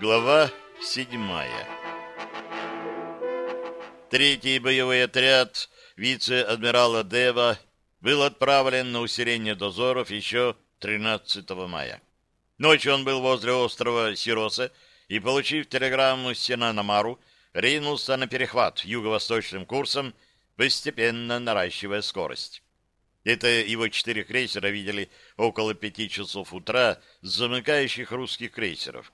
Глава седьмая Третий боевой отряд вице-адмирала Дева был отправлен на усиление дозоров еще 13 мая. Ночью он был возле острова Сироса и, получив телеграмму с Синанамару, ринулся на перехват юго-восточным курсом, постепенно наращивая скорость. Это его четыре крейсера видели около пяти часов утра замыкающих русских крейсеров.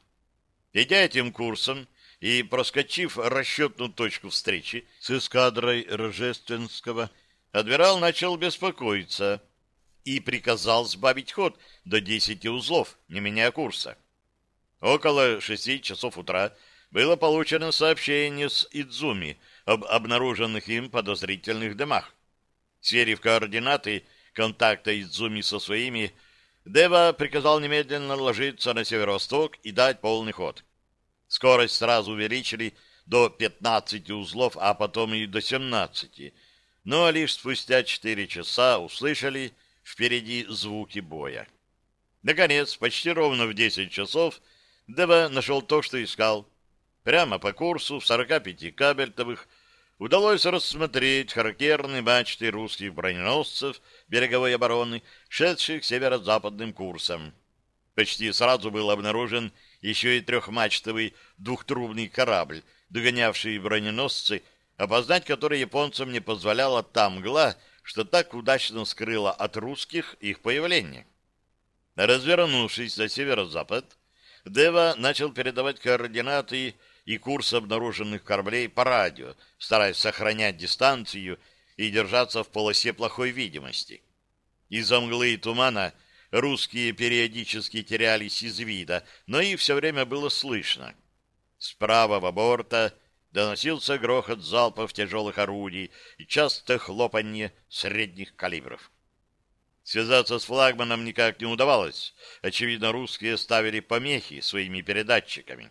Идя этим курсом и проскочив расчетную точку встречи с эскадрой Рожественского, адмирал начал беспокоиться и приказал сбавить ход до десяти узлов, не меняя курса. Около шести часов утра было получено сообщение с Идзуми об обнаруженных им подозрительных домах. Сверив координаты контакта Идзуми со своими, Дева приказал немедленно ложиться на северо-восток и дать полный ход. Скорость сразу увеличили до 15 узлов, а потом и до 17, но лишь спустя 4 часа услышали впереди звуки боя. Наконец, почти ровно в 10 часов Дева нашел то, что искал. Прямо по курсу в 45 кабельтовых удалось рассмотреть характерные мачты русских броненосцев береговой обороны, шедших северо-западным курсом. Почти сразу был обнаружен еще и трехмачтовый двухтрубный корабль, догонявший броненосцы, опознать который японцам не позволяла та мгла, что так удачно скрыла от русских их появление. Развернувшись на северо-запад, Дева начал передавать координаты и курс обнаруженных кораблей по радио, стараясь сохранять дистанцию и держаться в полосе плохой видимости. Из-за мглы и тумана русские периодически терялись из вида, но их все время было слышно. С правого борта доносился грохот залпов тяжелых орудий и часто хлопанье средних калибров. Связаться с флагманом никак не удавалось. Очевидно, русские ставили помехи своими передатчиками.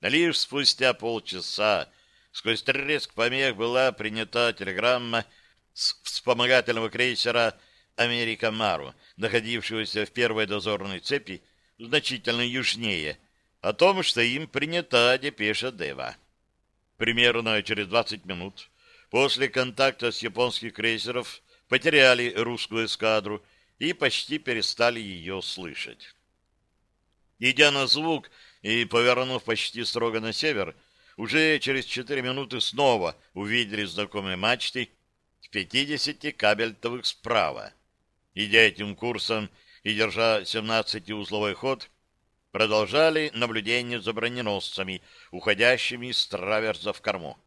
Лишь спустя полчаса сквозь треск помех была принята телеграмма с вспомогательного крейсера «Америка Мару», находившегося в первой дозорной цепи, значительно южнее, о том, что им принята депеша Дева. Примерно через 20 минут после контакта с японских крейсеров потеряли русскую эскадру и почти перестали ее слышать. Идя на звук, и, повернув почти строго на север, уже через четыре минуты снова увидели знакомые мачты в пятидесяти кабельтовых справа. Идя этим курсом и держа 17-узловой ход, продолжали наблюдение за броненосцами, уходящими с траверза в корму.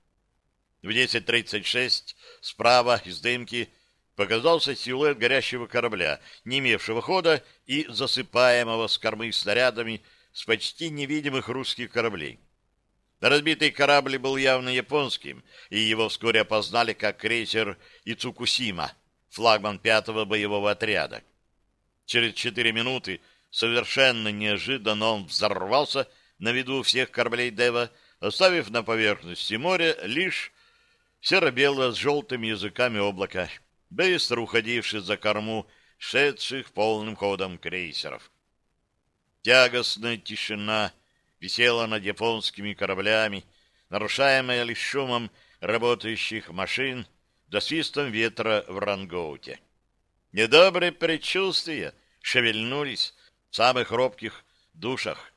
В 10.36 справа из дымки показался силуэт горящего корабля, не имевшего хода и засыпаемого с кормы снарядами с почти невидимых русских кораблей. Разбитый корабль был явно японским, и его вскоре опознали как крейсер Ицукусима, флагман пятого боевого отряда. Через четыре минуты совершенно неожиданно он взорвался на виду всех кораблей Дева, оставив на поверхности моря лишь серо-белое с желтыми языками облака, быстро уходивший за корму шедших полным ходом крейсеров. Тягостная тишина висела над японскими кораблями, нарушаемая лишь шумом работающих машин да свистом ветра в рангоуте. Недобрые предчувствия шевельнулись в самых робких душах.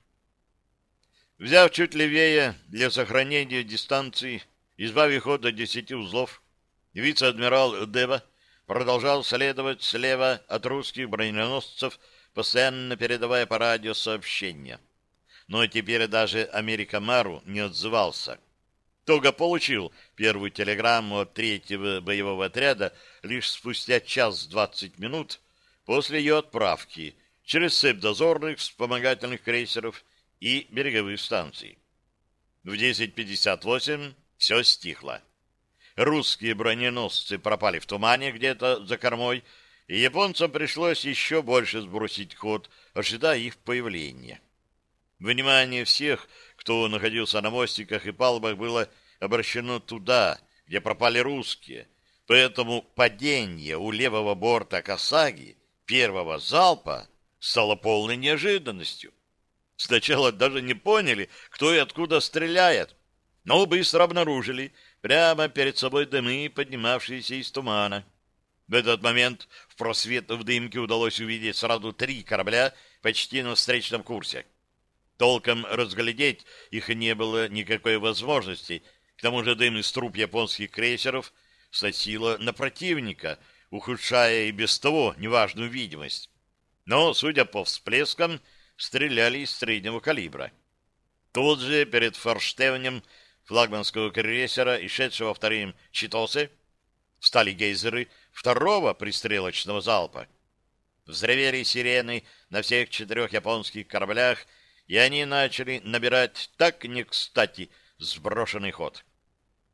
Взяв чуть левее для сохранения дистанции, избавив ход до десяти узлов, вице-адмирал Дева продолжал следовать слева от русских броненосцев постоянно передавая по радио сообщения. Но теперь даже Америка Мару не отзывался. Тога получил первую телеграмму от третьего боевого отряда лишь спустя час двадцать минут после ее отправки через цепь дозорных вспомогательных крейсеров и береговых станций. В 10.58 все стихло. Русские броненосцы пропали в тумане где-то за кормой, и японцам пришлось еще больше сбросить ход, ожидая их появления. Внимание всех, кто находился на мостиках и палубах, было обращено туда, где пропали русские, поэтому падение у левого борта Касаги первого залпа стало полной неожиданностью. Сначала даже не поняли, кто и откуда стреляет, но быстро обнаружили прямо перед собой дымы, поднимавшиеся из тумана. В этот момент в просвет в дымке удалось увидеть сразу три корабля почти на встречном курсе. Толком разглядеть их не было никакой возможности, к тому же дым из труб японских крейсеров сносило на противника, ухудшая и без того неважную видимость. Но, судя по всплескам, стреляли из среднего калибра. Тут же перед форштевнем флагманского крейсера и шедшего вторым Читосе встали гейзеры второго пристрелочного залпа. Взревели сирены на всех четырех японских кораблях, и они начали набирать так не кстати сброшенный ход.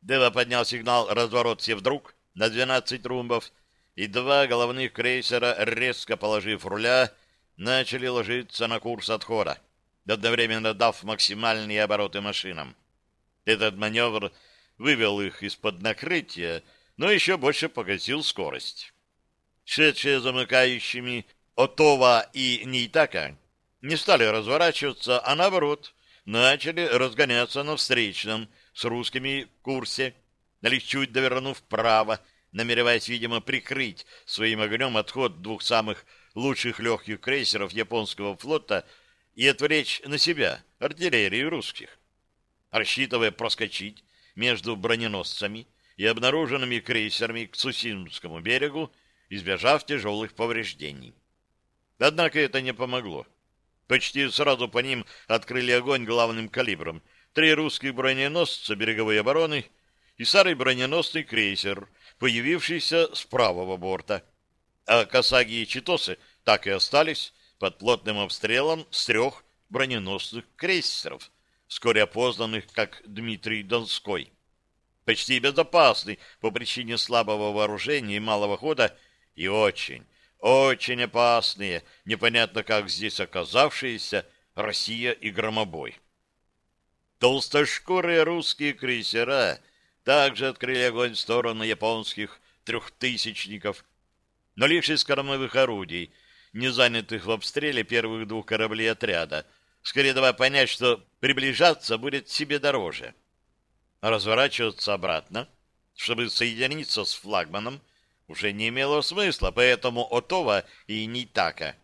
Дева поднял сигнал «Разворот все вдруг» на 12 румбов, и два головных крейсера, резко положив руля, начали ложиться на курс отхода, одновременно дав максимальные обороты машинам. Этот маневр вывел их из-под накрытия, но еще больше погасил скорость. Шедшие замыкающими Отова и Нейтака не стали разворачиваться, а наоборот, начали разгоняться на встречном с русскими курсе, лишь чуть довернув вправо, намереваясь, видимо, прикрыть своим огнем отход двух самых лучших легких крейсеров японского флота и отвлечь на себя артиллерию русских. Рассчитывая проскочить между броненосцами и обнаруженными крейсерами к Сусимскому берегу, избежав тяжелых повреждений. Однако это не помогло. Почти сразу по ним открыли огонь главным калибром. Три русских броненосца береговой обороны и старый броненосный крейсер, появившийся с правого борта. А Касаги и Читосы так и остались под плотным обстрелом с трех броненосных крейсеров, вскоре опознанных как Дмитрий Донской почти безопасный по причине слабого вооружения и малого хода, и очень, очень опасные, непонятно как здесь оказавшиеся, Россия и Громобой. Толстошкурые русские крейсера также открыли огонь в сторону японских трехтысячников, но лишь из кормовых орудий, не занятых в обстреле первых двух кораблей отряда, скорее давая понять, что приближаться будет себе дороже разворачиваться обратно, чтобы соединиться с флагманом, уже не имело смысла, поэтому Отова и Нитака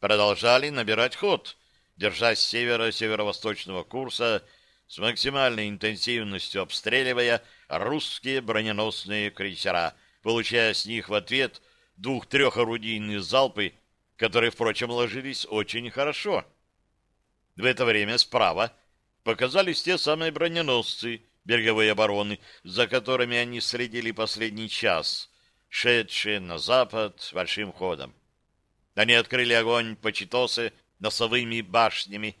продолжали набирать ход, держась северо-северо-восточного курса с максимальной интенсивностью обстреливая русские броненосные крейсера, получая с них в ответ двух-трех орудийные залпы, которые, впрочем, ложились очень хорошо. В это время справа показались те самые броненосцы, береговой обороны, за которыми они следили последний час, шедшие на запад большим ходом. Они открыли огонь по Читосе носовыми башнями,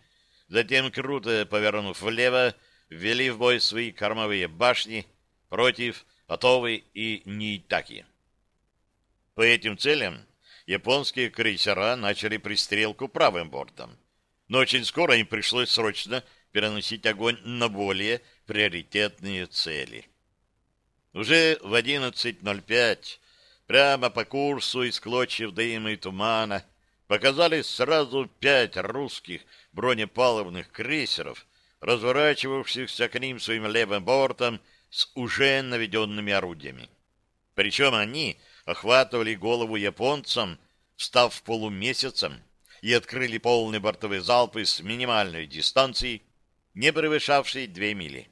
затем, круто повернув влево, ввели в бой свои кормовые башни против Атовы и Нитаки. По этим целям японские крейсера начали пристрелку правым бортом, но очень скоро им пришлось срочно переносить огонь на более приоритетные цели. Уже в 11.05 прямо по курсу из клочьев дыма и тумана показались сразу пять русских бронепалубных крейсеров, разворачивавшихся к ним своим левым бортом с уже наведенными орудиями. Причем они охватывали голову японцам, встав полумесяцем, и открыли полные бортовые залпы с минимальной дистанцией, не превышавшей две мили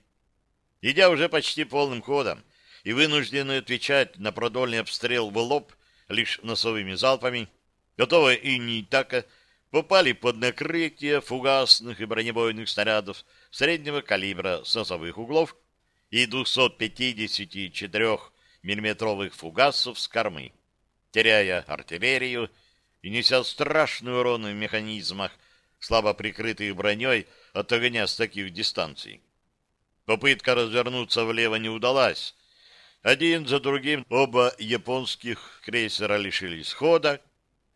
идя уже почти полным ходом и вынуждены отвечать на продольный обстрел в лоб лишь носовыми залпами, готовые и не так попали под накрытие фугасных и бронебойных снарядов среднего калибра с носовых углов и 254 миллиметровых фугасов с кормы, теряя артиллерию и неся страшный урон в механизмах, слабо прикрытых броней от огня с таких дистанций. Попытка развернуться влево не удалась. Один за другим оба японских крейсера лишились хода,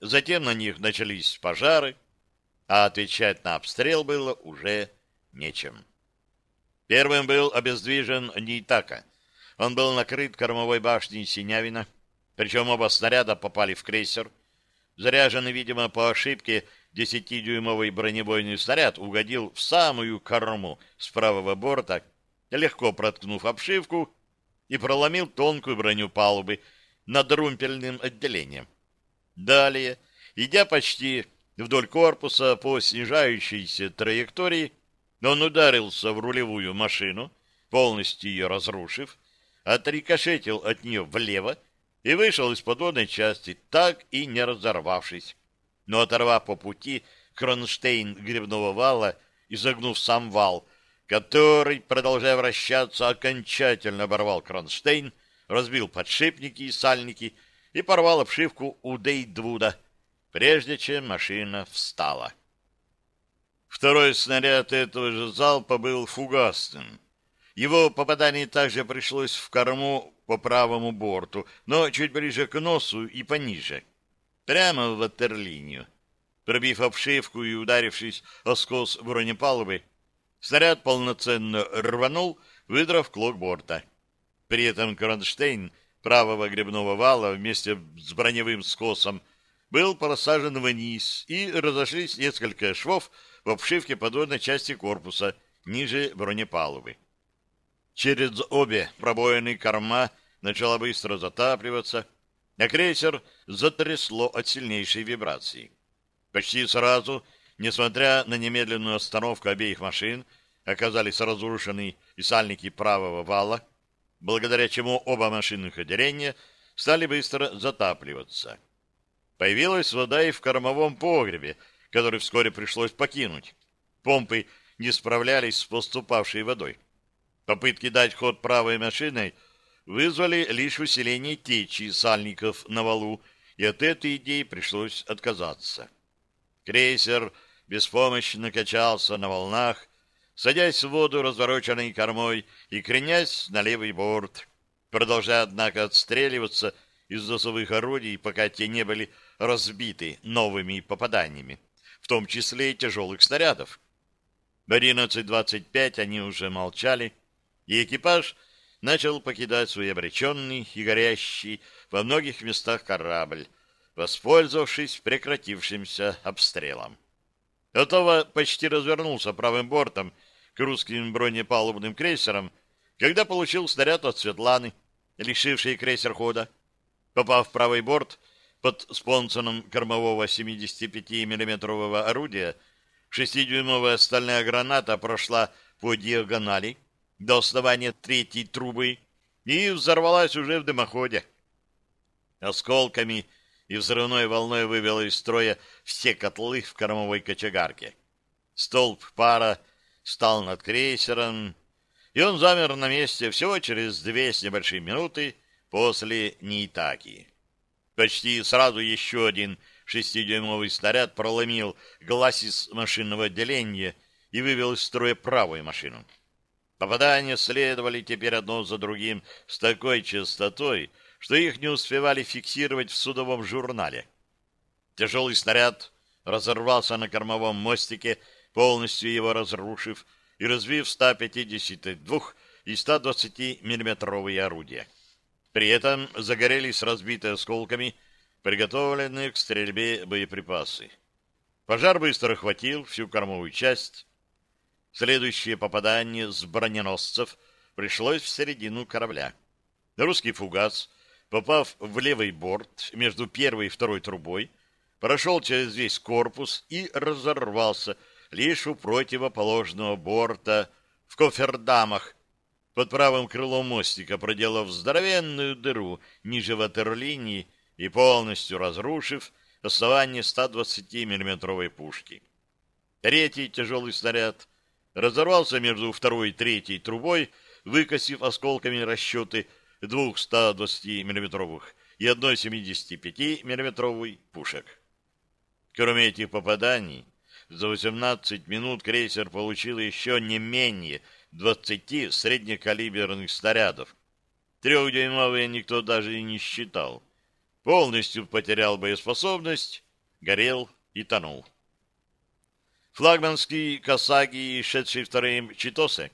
затем на них начались пожары, а отвечать на обстрел было уже нечем. Первым был обездвижен Нитака. Он был накрыт кормовой башней Синявина, причем оба снаряда попали в крейсер. Заряженный, видимо, по ошибке, десятидюймовый бронебойный снаряд угодил в самую корму с правого борта, легко проткнув обшивку и проломил тонкую броню палубы над румпельным отделением. Далее, идя почти вдоль корпуса по снижающейся траектории, он ударился в рулевую машину, полностью ее разрушив, отрикошетил от нее влево и вышел из подводной части, так и не разорвавшись, но оторвав по пути кронштейн грибного вала и загнув сам вал, который, продолжая вращаться, окончательно оборвал кронштейн, разбил подшипники и сальники и порвал обшивку у Дейдвуда, прежде чем машина встала. Второй снаряд этого же залпа был фугасным. Его попадание также пришлось в корму по правому борту, но чуть ближе к носу и пониже, прямо в ватерлинию. Пробив обшивку и ударившись о скос бронепалубы, снаряд полноценно рванул, выдрав клок борта. При этом кронштейн правого гребного вала вместе с броневым скосом был просажен вниз, и разошлись несколько швов в обшивке подводной части корпуса ниже бронепалубы. Через обе пробоины корма начала быстро затапливаться, а крейсер затрясло от сильнейшей вибрации. Почти сразу, несмотря на немедленную остановку обеих машин, оказались разрушены и сальники правого вала, благодаря чему оба машинных отделения стали быстро затапливаться. Появилась вода и в кормовом погребе, который вскоре пришлось покинуть. Помпы не справлялись с поступавшей водой. Попытки дать ход правой машиной вызвали лишь усиление течи сальников на валу, и от этой идеи пришлось отказаться. Крейсер беспомощно качался на волнах, садясь в воду развороченной кормой и кренясь на левый борт, продолжая, однако, отстреливаться из засовых орудий, пока те не были разбиты новыми попаданиями, в том числе и тяжелых снарядов. В 11.25 они уже молчали, и экипаж начал покидать свой обреченный и горящий во многих местах корабль, воспользовавшись прекратившимся обстрелом. Отова почти развернулся правым бортом к русским бронепалубным крейсерам, когда получил снаряд от Светланы, лишивший крейсер хода. Попав в правый борт под спонсором кормового 75 миллиметрового орудия, шестидюймовая стальная граната прошла по диагонали, до основания третьей трубы и взорвалась уже в дымоходе. Осколками и взрывной волной вывела из строя все котлы в кормовой кочегарке. Столб пара стал над крейсером, и он замер на месте всего через две с небольшой минуты после Нейтаки. Почти сразу еще один шестидюймовый снаряд проломил гласис машинного отделения и вывел из строя правую машину. Попадания следовали теперь одно за другим с такой частотой, что их не успевали фиксировать в судовом журнале. Тяжелый снаряд разорвался на кормовом мостике, полностью его разрушив и разбив 152 и 120 миллиметровые орудия. При этом загорелись разбитые осколками приготовленные к стрельбе боеприпасы. Пожар быстро охватил всю кормовую часть, Следующее попадание с броненосцев пришлось в середину корабля. Русский фугас, попав в левый борт между первой и второй трубой, прошел через весь корпус и разорвался лишь у противоположного борта в кофердамах, под правым крылом мостика, проделав здоровенную дыру ниже ватерлинии и полностью разрушив основание 120 миллиметровой пушки. Третий тяжелый снаряд разорвался между второй и третьей трубой, выкосив осколками расчеты двух 120 миллиметровых и одной 75 миллиметровой пушек. Кроме этих попаданий, за 18 минут крейсер получил еще не менее 20 среднекалиберных снарядов. Трехдюймовые никто даже и не считал. Полностью потерял боеспособность, горел и тонул. Флагманский Касаги, шедший вторым Читосы,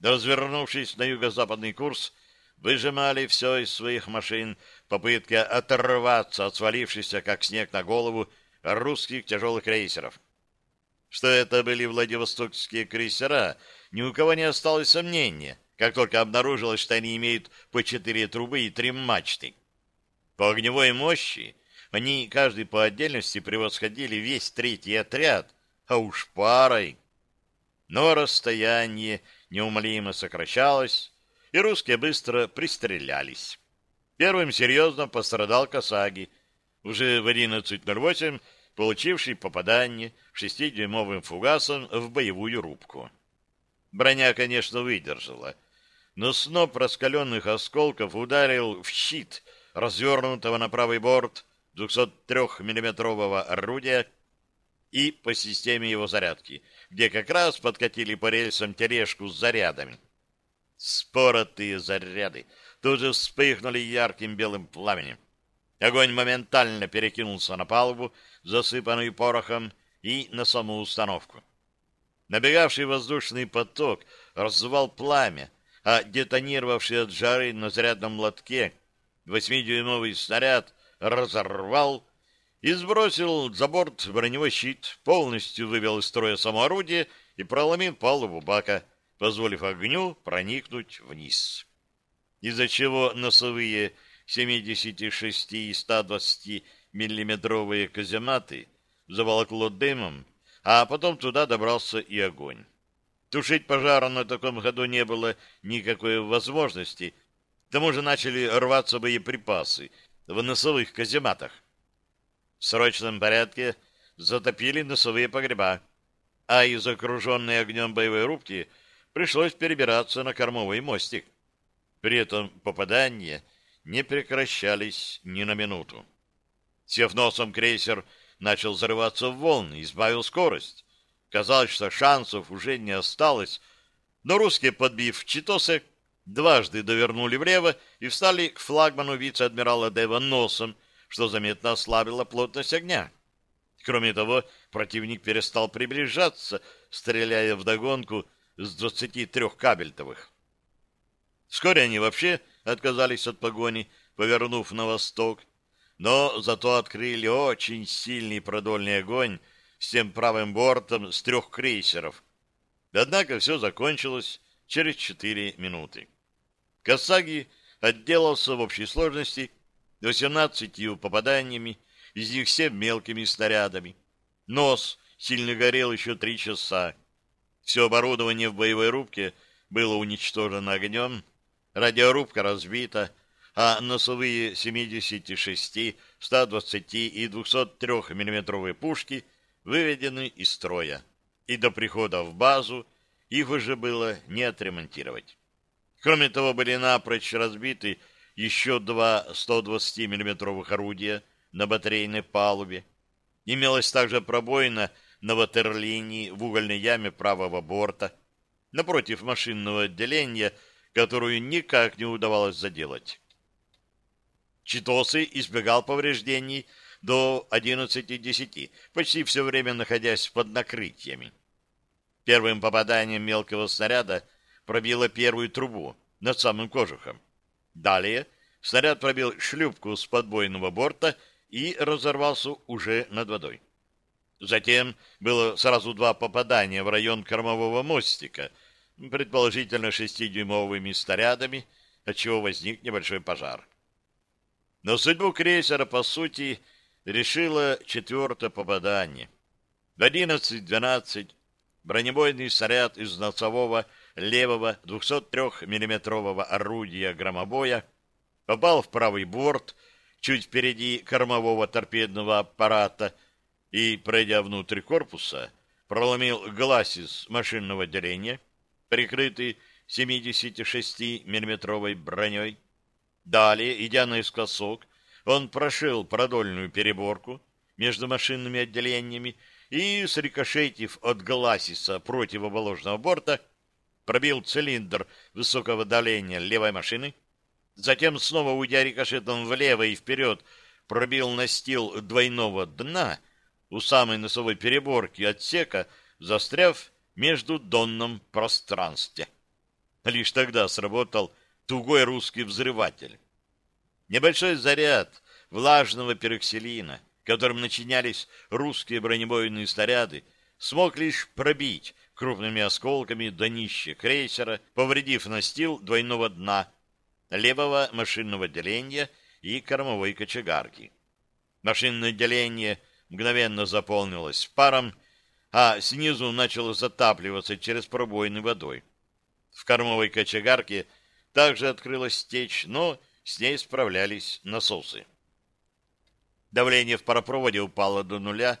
развернувшись на юго-западный курс, выжимали все из своих машин попытки оторваться от свалившихся, как снег на голову, русских тяжелых крейсеров. Что это были Владивостокские крейсера, ни у кого не осталось сомнения, как только обнаружилось, что они имеют по четыре трубы и три мачты. По огневой мощи они каждый по отдельности превосходили весь третий отряд, а уж парой. Но расстояние неумолимо сокращалось, и русские быстро пристрелялись. Первым серьезно пострадал Касаги, уже в 11.08 получивший попадание шестидюймовым фугасом в боевую рубку. Броня, конечно, выдержала, но сноп раскаленных осколков ударил в щит развернутого на правый борт 203 миллиметрового орудия и по системе его зарядки, где как раз подкатили по рельсам тележку с зарядами. Споротые заряды тут же вспыхнули ярким белым пламенем. Огонь моментально перекинулся на палубу, засыпанную порохом, и на саму установку. Набегавший воздушный поток раззвал пламя, а детонировавший от жары на зарядном лотке восьмидюймовый снаряд разорвал и сбросил за борт броневой щит, полностью вывел из строя само орудие и проломил палубу бака, позволив огню проникнуть вниз. Из-за чего носовые 76 и 120 миллиметровые казематы заволокло дымом, а потом туда добрался и огонь. Тушить пожар на таком ходу не было никакой возможности, к тому же начали рваться боеприпасы в носовых казематах. В срочном порядке затопили носовые погреба, а из окруженной огнем боевой рубки пришлось перебираться на кормовой мостик. При этом попадания не прекращались ни на минуту. Сев носом, крейсер начал взрываться в волны и сбавил скорость. Казалось, что шансов уже не осталось, но русские, подбив Читосы, дважды довернули влево и встали к флагману вице-адмирала Дева носом, что заметно ослабило плотность огня. Кроме того, противник перестал приближаться, стреляя вдогонку с 23 кабельтовых. Вскоре они вообще отказались от погони, повернув на восток, но зато открыли очень сильный продольный огонь с тем правым бортом с трех крейсеров. Однако все закончилось через четыре минуты. Касаги отделался в общей сложности 18 попаданиями, из них семь мелкими снарядами. Нос сильно горел еще три часа. Все оборудование в боевой рубке было уничтожено огнем, радиорубка разбита, а носовые 76, 120 и 203 миллиметровые пушки выведены из строя, и до прихода в базу их уже было не отремонтировать. Кроме того, были напрочь разбиты еще два 120 миллиметровых орудия на батарейной палубе. Имелась также пробоина на ватерлинии в угольной яме правого борта, напротив машинного отделения, которую никак не удавалось заделать. Читосы избегал повреждений до 11.10, почти все время находясь под накрытиями. Первым попаданием мелкого снаряда пробило первую трубу над самым кожухом. Далее снаряд пробил шлюпку с подбойного борта и разорвался уже над водой. Затем было сразу два попадания в район кормового мостика, предположительно шестидюймовыми снарядами, отчего возник небольшой пожар. Но судьбу крейсера, по сути, решило четвертое попадание. В 11-12 бронебойный снаряд из носового левого 203 миллиметрового орудия громобоя попал в правый борт чуть впереди кормового торпедного аппарата и, пройдя внутрь корпуса, проломил гласис машинного отделения, прикрытый 76 миллиметровой броней. Далее, идя наискосок, он прошил продольную переборку между машинными отделениями и, срикошетив от гласиса противоположного борта, пробил цилиндр высокого давления левой машины, затем, снова уйдя рикошетом влево и вперед, пробил настил двойного дна у самой носовой переборки отсека, застряв между донном пространстве. Лишь тогда сработал тугой русский взрыватель. Небольшой заряд влажного пероксилина, которым начинялись русские бронебойные снаряды, смог лишь пробить крупными осколками днище крейсера, повредив настил двойного дна, левого машинного деления и кормовой кочегарки. Машинное деление мгновенно заполнилось паром, а снизу начало затапливаться через пробоины водой. В кормовой кочегарке также открылась течь, но с ней справлялись насосы. Давление в паропроводе упало до нуля,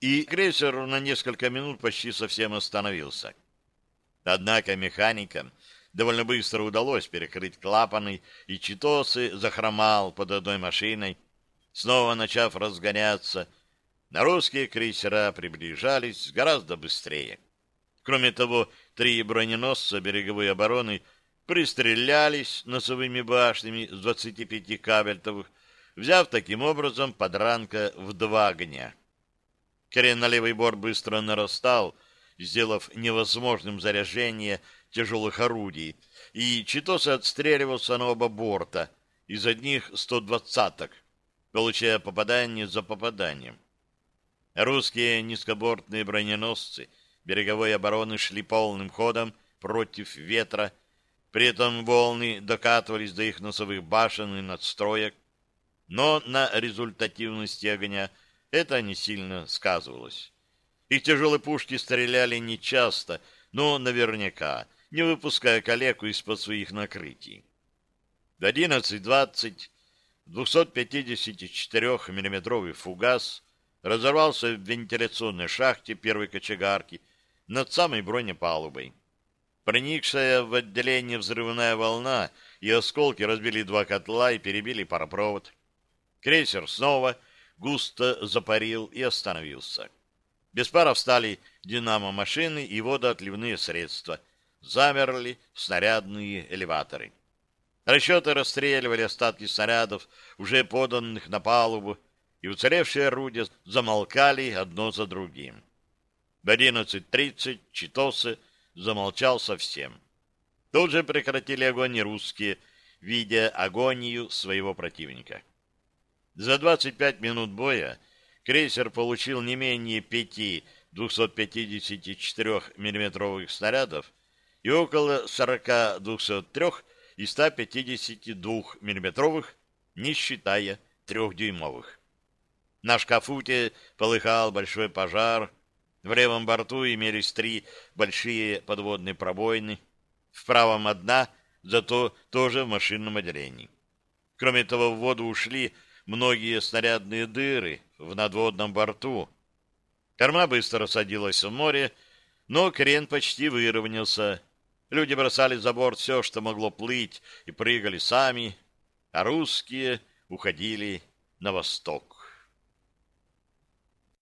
и крейсер на несколько минут почти совсем остановился. Однако механикам довольно быстро удалось перекрыть клапаны, и Читосы захромал под одной машиной, снова начав разгоняться. На русские крейсера приближались гораздо быстрее. Кроме того, три броненосца береговой обороны пристрелялись носовыми башнями с 25 кабельтовых, взяв таким образом подранка в два огня. Крен на левый борт быстро нарастал, сделав невозможным заряжение тяжелых орудий, и Читос отстреливался на оба борта из одних 120-ок, получая попадание за попаданием. Русские низкобортные броненосцы береговой обороны шли полным ходом против ветра, при этом волны докатывались до их носовых башен и надстроек, но на результативности огня – это не сильно сказывалось. Их тяжелые пушки стреляли нечасто, но наверняка, не выпуская калеку из-под своих накрытий. В 11.20 254 миллиметровый фугас разорвался в вентиляционной шахте первой кочегарки над самой бронепалубой. Проникшая в отделение взрывная волна и осколки разбили два котла и перебили паропровод. Крейсер снова густо запарил и остановился. Без пара встали динамо-машины и водоотливные средства. Замерли снарядные элеваторы. Расчеты расстреливали остатки снарядов, уже поданных на палубу, и уцелевшие орудия замолкали одно за другим. В 11.30 Читосы замолчал совсем. Тут же прекратили огонь русские, видя агонию своего противника. За 25 минут боя крейсер получил не менее пяти 254 миллиметровых снарядов и около 40 203 и 152 миллиметровых, не считая трехдюймовых. На шкафуте полыхал большой пожар, в левом борту имелись три большие подводные пробоины, в правом одна, зато тоже в машинном отделении. Кроме того, в воду ушли многие снарядные дыры в надводном борту. Корма быстро садилась в море, но крен почти выровнялся. Люди бросали за борт все, что могло плыть, и прыгали сами, а русские уходили на восток.